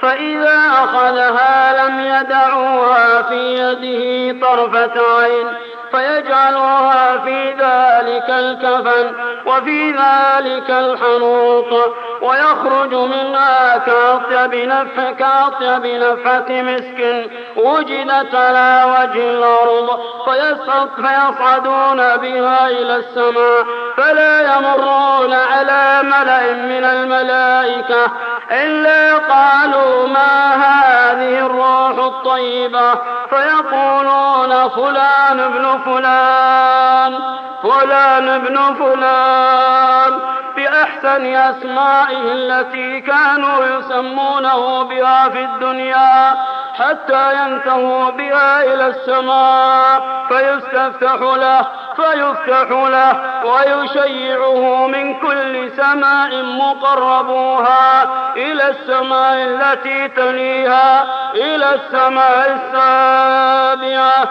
فإذا أخذها لم يدعوها في يده طرفة عين فيجعلها في ذلك الكفن وفي ذلك الحنوط ويخرج منها كأطيب نفح كأطيب نفحة مسك وجدت على وجه الأرض فيصعدون بها إلى السماء فلا يمرون على ملأ من الملائكة إلا قالوا ما هذه الروح الطيبة فيقولون فلان ابن فلان فلان ابن فلان بأحسن أسمائه التي كانوا يسمونه بها في الدنيا حتى ينتهوا بها إلى السماء فيستفتح له فيفتح له ويشيعه من كل سماء مقربوها إلى السماء التي تليها إلى السماء السابعة.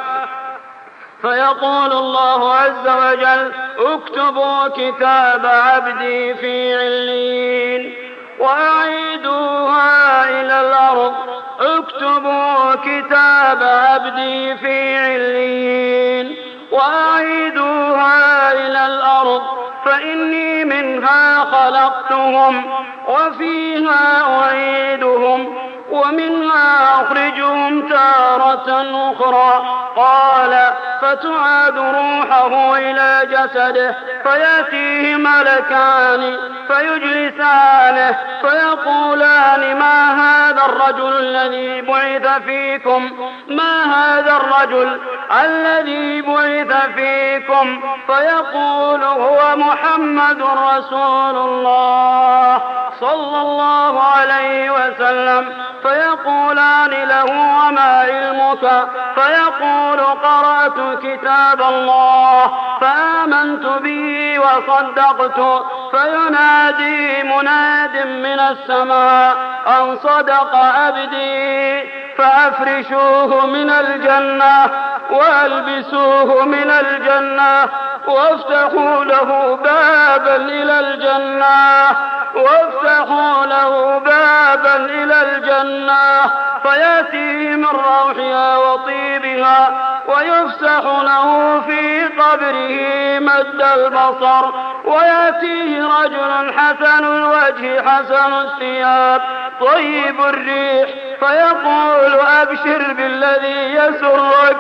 فيقول الله عز وجل اكتبوا كتاب عبدي في علين وأعيدوها إلى الأرض. اكتبوا كتاب عبدي في علين وأعيدوها إلى الأرض. فإني منها خلقتهم وفيها أعيدهم ومنها أخرجهم تارة أخرى. قال فتعاد روحه إلى جسده فيأتيه ملكان فيجلسانه فيقولان ما هذا الرجل الذي بعث فيكم؟ ما هذا الرجل الذي بعث فيكم؟ فيقول هو محمد رسول الله صلى الله عليه وسلم. فيقولان له وما علمك؟ فيقول قرأت كتاب الله فآمنت به وصدقت فينادي مناد من السماء أن صدق عبدي فأفرشوه من الجنة وألبسوه من الجنة وافتحوا له بابا إلى الجنة. وافتحوا له بابا إلى الجنة فيأتيه من روحها وطيبها ويفسح له في قبره مد البصر ويأتيه رجل حسن الوجه حسن الثياب طيب الريح فيقول أبشر بالذي يسرك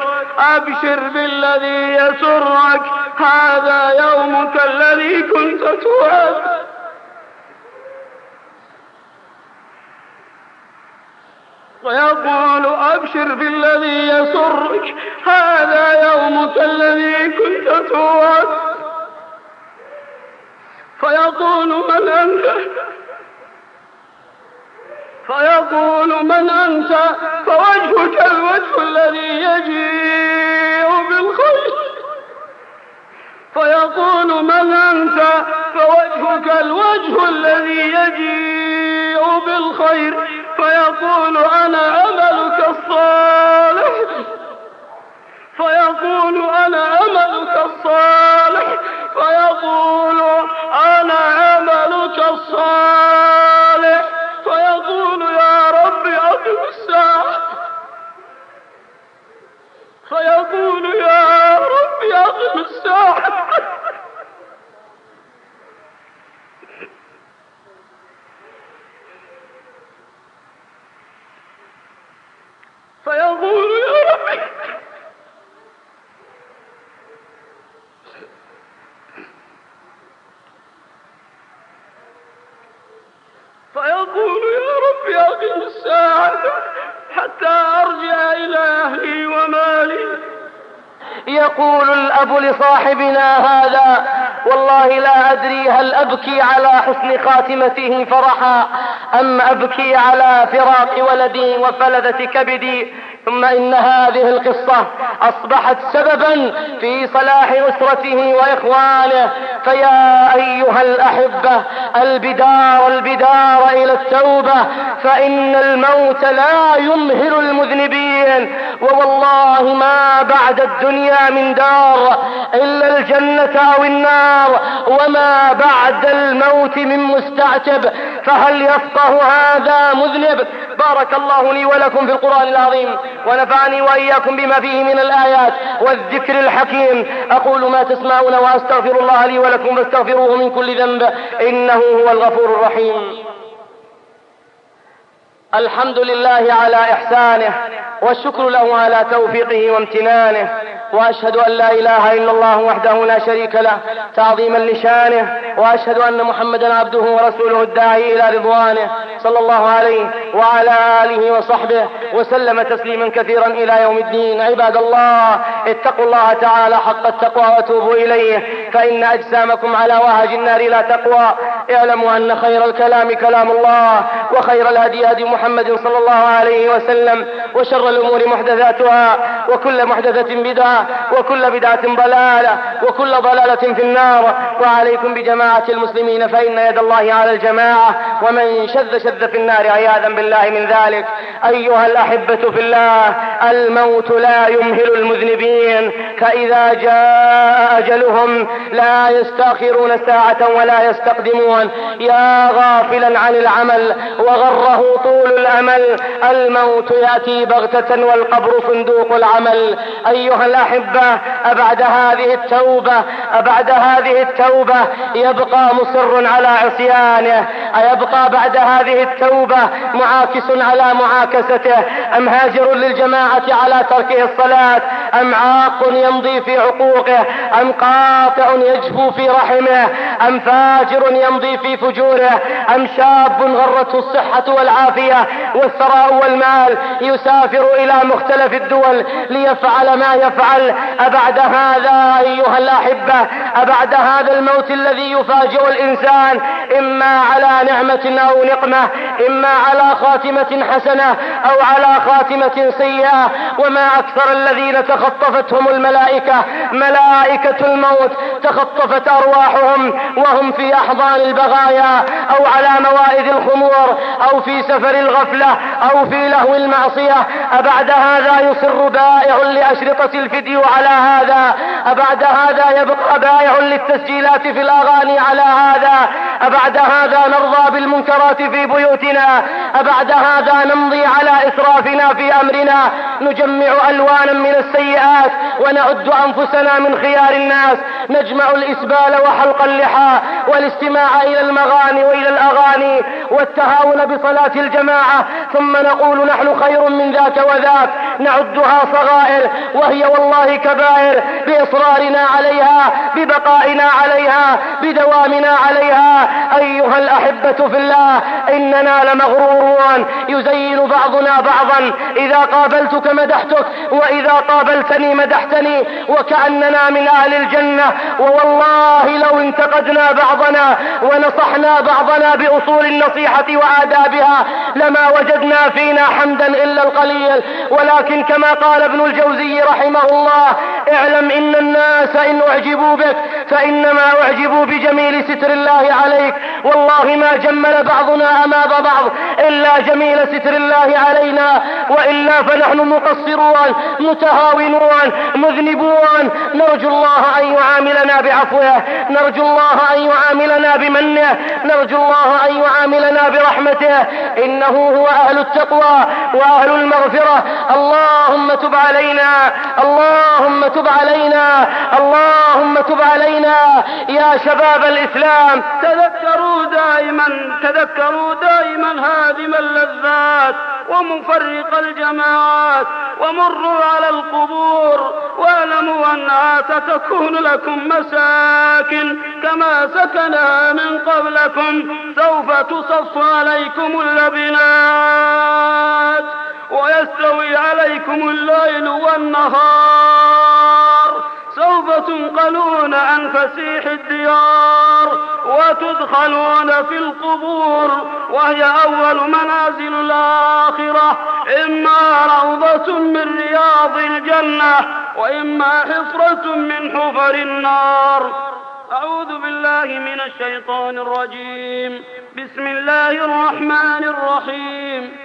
أبشر بالذي يسرك هذا يومك الذي كنت توعد ويقول أبشر بالذي يسرك هذا يومك الذي كنت توعد فيقول من أنت؟ فيقول من أنت؟ فوجهك الوجه الذي يجيء بالخير. فيقول من أنت؟ فوجهك الوجه الذي يجيء بالخير. فيقول أنا عملك الصالح. فيقول أنا عمل الصالح. فيقول أنا عملك الصالح. فيقول يا رب أقم الساعة. فيقول يا رب أقم الساعة فيقول يا رب فيقول يا رب أقم الساعة حتى أرجع إلى أهلي ومالي. يقول الأب لصاحبنا هذا والله لا أدري هل أبكي على حسن خاتمته فرحا أم أبكي على فراق ولدي وفلذة كبدي ثم إن هذه القصة أصبحت سببا في صلاح أسرته وإخوانه. فيا أيها الأحبة البدار البدار إلى التوبة. فإن الموت لا يمهل المذنبين. ووالله ما بعد الدنيا من دار إلا الجنة أو النار. وما بعد الموت من مستعتب. فهل يفقه هذا مذنب؟ بارك الله لي ولكم في القرآن العظيم. ونفعني وإياكم بما فيه من الآيات والذكر الحكيم. أقول ما تسمعون وأستغفر الله لي ولكم. فاستغفروه من كل ذنب إنه هو الغفور الرحيم. الحمد لله على إحسانه والشكر له على توفيقه وامتنانه وأشهد أن لا إله إلا الله وحده لا شريك له تعظيما لشانه وأشهد أن محمدا عبده ورسوله الداعي إلى رضوانه صلى الله عليه وعلى آله وصحبه وسلم تسليما كثيرا إلى يوم الدين. عباد الله اتقوا الله تعالى حق التقوى وتوبوا إليه فإن أجسامكم على وهج النار لا تقوى. اعلموا أن خير الكلام كلام الله وخير الهدي هدي محمد صلى الله عليه وسلم وشر الأمور محدثاتها وكل محدثة بدعة وكل بدعة ضلالة وكل ضلالة في النار. وعليكم بجماعة المسلمين فإن يد الله على الجماعة ومن شذ شذ في النار عياذا بالله من ذلك. أيها الأحبة في الله الموت لا يمهل المذنبين فإذا جاء أجلهم لا يستأخرون ساعة ولا يستقدمون. يا غافلا عن العمل وغره طول الأمل الموت يأتي بغتة والقبر صندوق العمل. أيها الأحبة أبعد هذه التوبة أبعد هذه التوبة. يبقى مصر على عصيانه أيبقى بعد هذه التوبة معاكس على معاكسته؟ أم هاجر للجماعة على تركه الصلاة؟ أم عاق يمضي في عقوقه؟ أم قاطع يجفو في رحمه؟ أم فاجر يمضي في فجوره؟ أم شاب غرته الصحة والثراء والمال يسافر إلى مختلف الدول ليفعل ما يفعل. أبعد هذا أيها الأحبة أبعد هذا الموت الذي يفاجئ الإنسان. إما على نعمة أو نقمة إما على خاتمة حسنة أو على خاتمة سيئة. وما أكثر الذين تخطفتهم الملائكة ملائكة الموت تخطفت أرواحهم وهم في أحضان البغايا أو على موائد الخمور أو في سفر الغفلة أو في لهو المعصية. أبعد هذا يصر بائع لأشرطة الفيديو على هذا. أبعد هذا يبقى بائع للتسجيلات في الأغاني على هذا. أبعد هذا نرضى بالمنكرات في بيوتنا. أبعد هذا نمضي على إسرافنا في أمرنا. نجمع ألوانا من السيئات ونعد أنفسنا من خيار الناس. نجمع الإسبال وحلق اللحى والاستماع إلى المغاني وإلى الأغاني. والتهاون بصلاة الجماعة ثم نقول نحن خير من ذاك وذاك نعدها صغائر. وهي والله كبائر بإصرارنا عليها ببقائنا عليها بدوامنا عليها. أيها الأحبة في الله إننا لمغرورون. يزين بعضنا بعضا إذا قابلتك مدحتك وإذا قابلتني مدحتني وكأننا من أهل الجنة. ووالله لو انتقدنا بعضنا ونصحنا بعضنا بأصول النصيحة وآدابها لما وجدنا فينا حمدا إلا القليل. ولكن كما قال ابن الجوزي رحمه الله اعلم إن الناس إن أعجبوا بك فإنما أعجبوا بجميل ستر الله عليك. والله ما جمل بعضنا أمام بعض إلا جميل ستر الله علينا. وإلا فنحن مقصرون متهاونون مذنبون. نرجو الله أن يعاملنا بعفوه نرجو الله أن يعاملنا بمنه نرجو الله أن يعاملنا برحمته. إنه هو أهل التقوى وأهل المغفرة. اللهم تب علينا اللهم تب علينا. اللهم تب علينا. يا شباب الإسلام. تذكروا دائما تذكروا دائما هادم اللذات ومفرق الجماعات ومروا على القبور واعلموا أنها ستكون لكم مساكن كما سكنها من قبلكم. سوف تصف عليكم اللبنات. ويستوي عليكم الليل والنهار سوف تنقلون عن فسيح الديار وتدخلون في القبور وهي أول منازل الآخرة إما روضة من رياض الجنة وإما حفرة من حفر النار. أعوذ بالله من الشيطان الرجيم. بسم الله الرحمن الرحيم.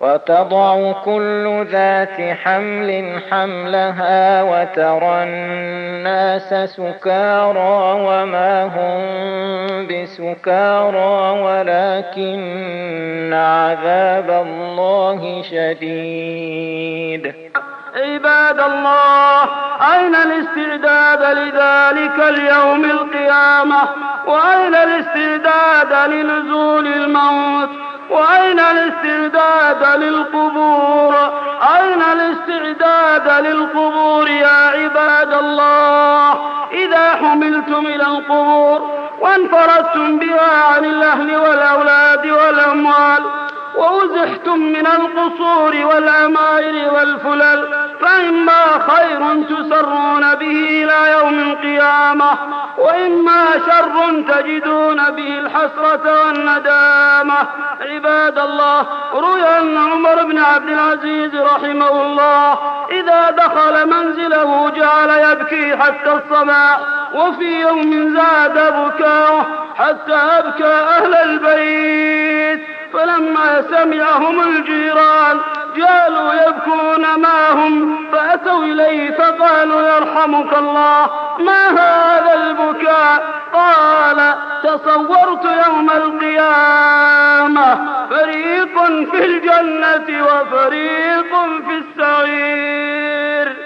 وتضع كل ذات حمل حملها وترى الناس سكارى وما هم بسكارى ولكن عذاب الله شديد. عباد الله أين الاستعداد لذلك اليوم القيامة؟ وأين الاستعداد لنزول الموت؟ وأين الاستعداد للقبور؟ أين الاستعداد للقبور يا عباد الله؟ إذا حملتم إلى القبور وانفردتم بها عن الأهل والأولاد والأموال وأزحتم من القصور والأمائر والفلل فإما خير تسرون به إلى يوم القيامة وإما شر تجدون به الحسرة والندامة. عباد الله روي أن عمر بن عبد العزيز رحمه الله إذا دخل منزله جعل يبكي حتى الصباح وفي يوم زاد بكاؤه حتى أبكى أهل البيت. فلما سمعهم الجيران جالوا يبكون معهم فأتوا إليه فقالوا يرحمك الله ما هذا البكاء؟ قال تصورت يوم القيامة فريق في الجنة وفريق في السعير.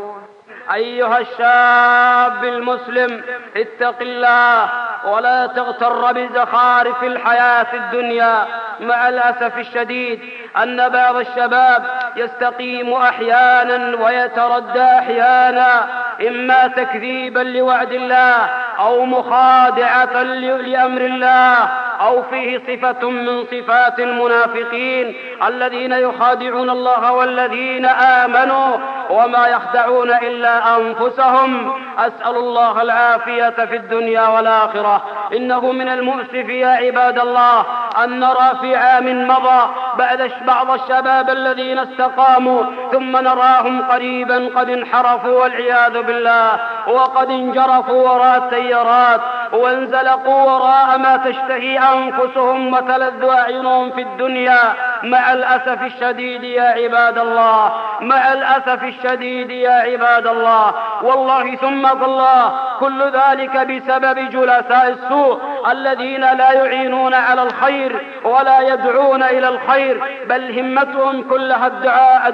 أيها الشاب المسلم اتق الله ولا تغتر بزخارف الحياة الدنيا. مع الأسف الشديد أن بعض الشباب يستقيم أحيانا ويتردى أحيانا إما تكذيبا لوعد الله أو مخادعة لأمر الله أو فيه صفة من صفات المنافقين الذين يخادعون الله والذين آمنوا وما يخدعون إلا أنفسهم. أسأل الله العافية في الدنيا والآخرة. إنه من المؤسف يا عباد الله أن نرى في عام مضى بعد بعض الشباب الذين استقاموا ثم نراهم قريبا قد انحرفوا والعياذ بالله وقد انجرفوا وراء التيارات وانزلقوا وراء ما تشتهي أنفسهم وتلذ أعينهم في الدنيا. مع الأسف الشديد يا عباد الله مع الأسف الشديد يا عباد الله. والله ثم الله كل ذلك بسبب جلساء السوء الذين لا يعينون على الخير ولا يدعون إلى الخير بل همتهم كلها الدعاء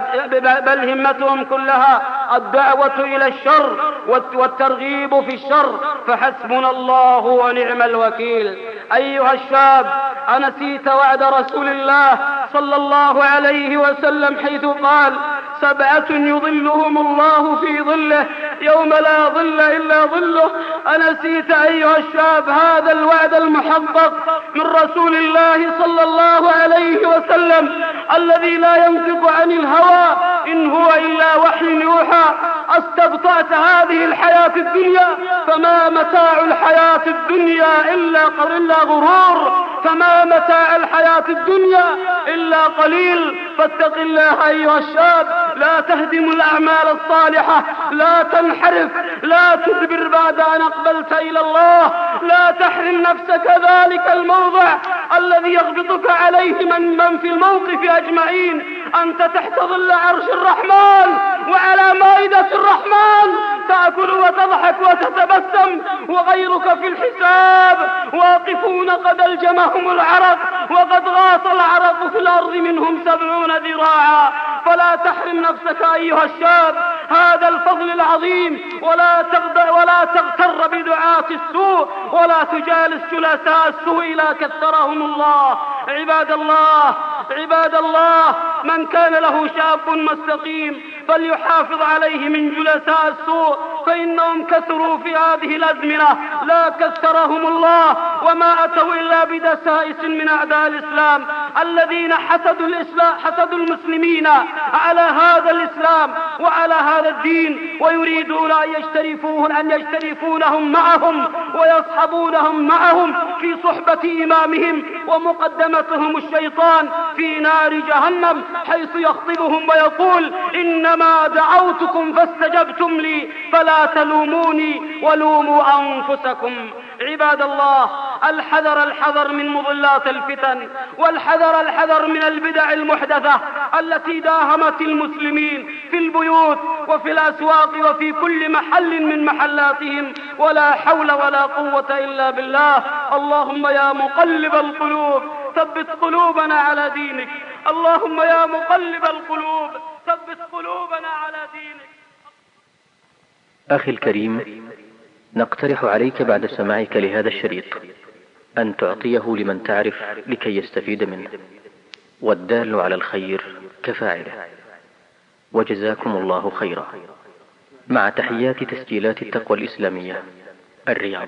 بل همتهم كلها الدعوة إلى الشر والترغيب في الشر. فحسبنا الله ونعم الوكيل. أيها الشاب أنسيت وعد رسول الله صلى الله عليه وسلم حيث قال سبعة يظلهم الله في ظله يوم لا ظل إلا ظله. أنسيت أيها الشاب هذا الوعد المحقق من رسول الله صلى الله عليه وسلم الذي لا ينطق عن الهوى إن هو إلا وحي يوحى. أستبطأت هذه الحياة الدنيا فما متاع الحياة الدنيا إلا إلا غرور. فما متاع الحياة الدنيا إلا قليل فاتق الله أيها الشاب. لا تهدم الأعمال الصالحة لا تنحرف لا تدبر بعد أن أقبلت إلى الله لا تحرم نفسك ذلك الموضع الذي يغبطك عليه من, من في الموقف أجمعين. أنت تحت ظل عرش الرحمن وعلى مائدة الرحمن. تأكل وتضحك وتتبسم وغيرك في الحساب. واقفون قد ألجمهم العرق وقد غاص العرق في الأرض. منهم سبعون ذراعا. فلا تحرم نفسك أيها الشاب. هذا الفضل العظيم. ولا ولا تغتر بدعاة السوء. ولا تجالس جلساء السوء لا كثرهم الله. عباد الله عباد الله من كان له شاب مستقيم فليحافظ عليه من جلساء السوء. فإنهم كثروا في هذه الأزمنة. لا كثرهم الله وما أتوا إلا بدسائس من أعداء الإسلام. الذين حسدوا الإسلام حسدوا المسلمين على هذا الإسلام وعلى هذا الدين ويريدون أن يشترفوهم أن يشترفونهم معهم ويصحبونهم معهم في صحبة إمامهم ومقدمتهم الشيطان في نار جهنم حيث يخطبهم ويقول إنما دعوتكم فاستجبتم لي تلوموني ولوموا أنفسكم. عباد الله الحذر الحذر من مضلات الفتن والحذر الحذر من البدع المحدثة التي داهمت المسلمين في البيوت وفي الأسواق وفي كل محل من محلاتهم. ولا حول ولا قوة إلا بالله. اللهم يا مقلب القلوب ثبت قلوبنا على دينك. اللهم يا مقلب القلوب ثبت قلوبنا على دينك. أخي الكريم نقترح عليك بعد سماعك لهذا الشريط أن تعطيه لمن تعرف لكي يستفيد منه. والدال على الخير كفاعله. وجزاكم الله خيرا. مع تحيات تسجيلات التقوى الإسلامية الرياض.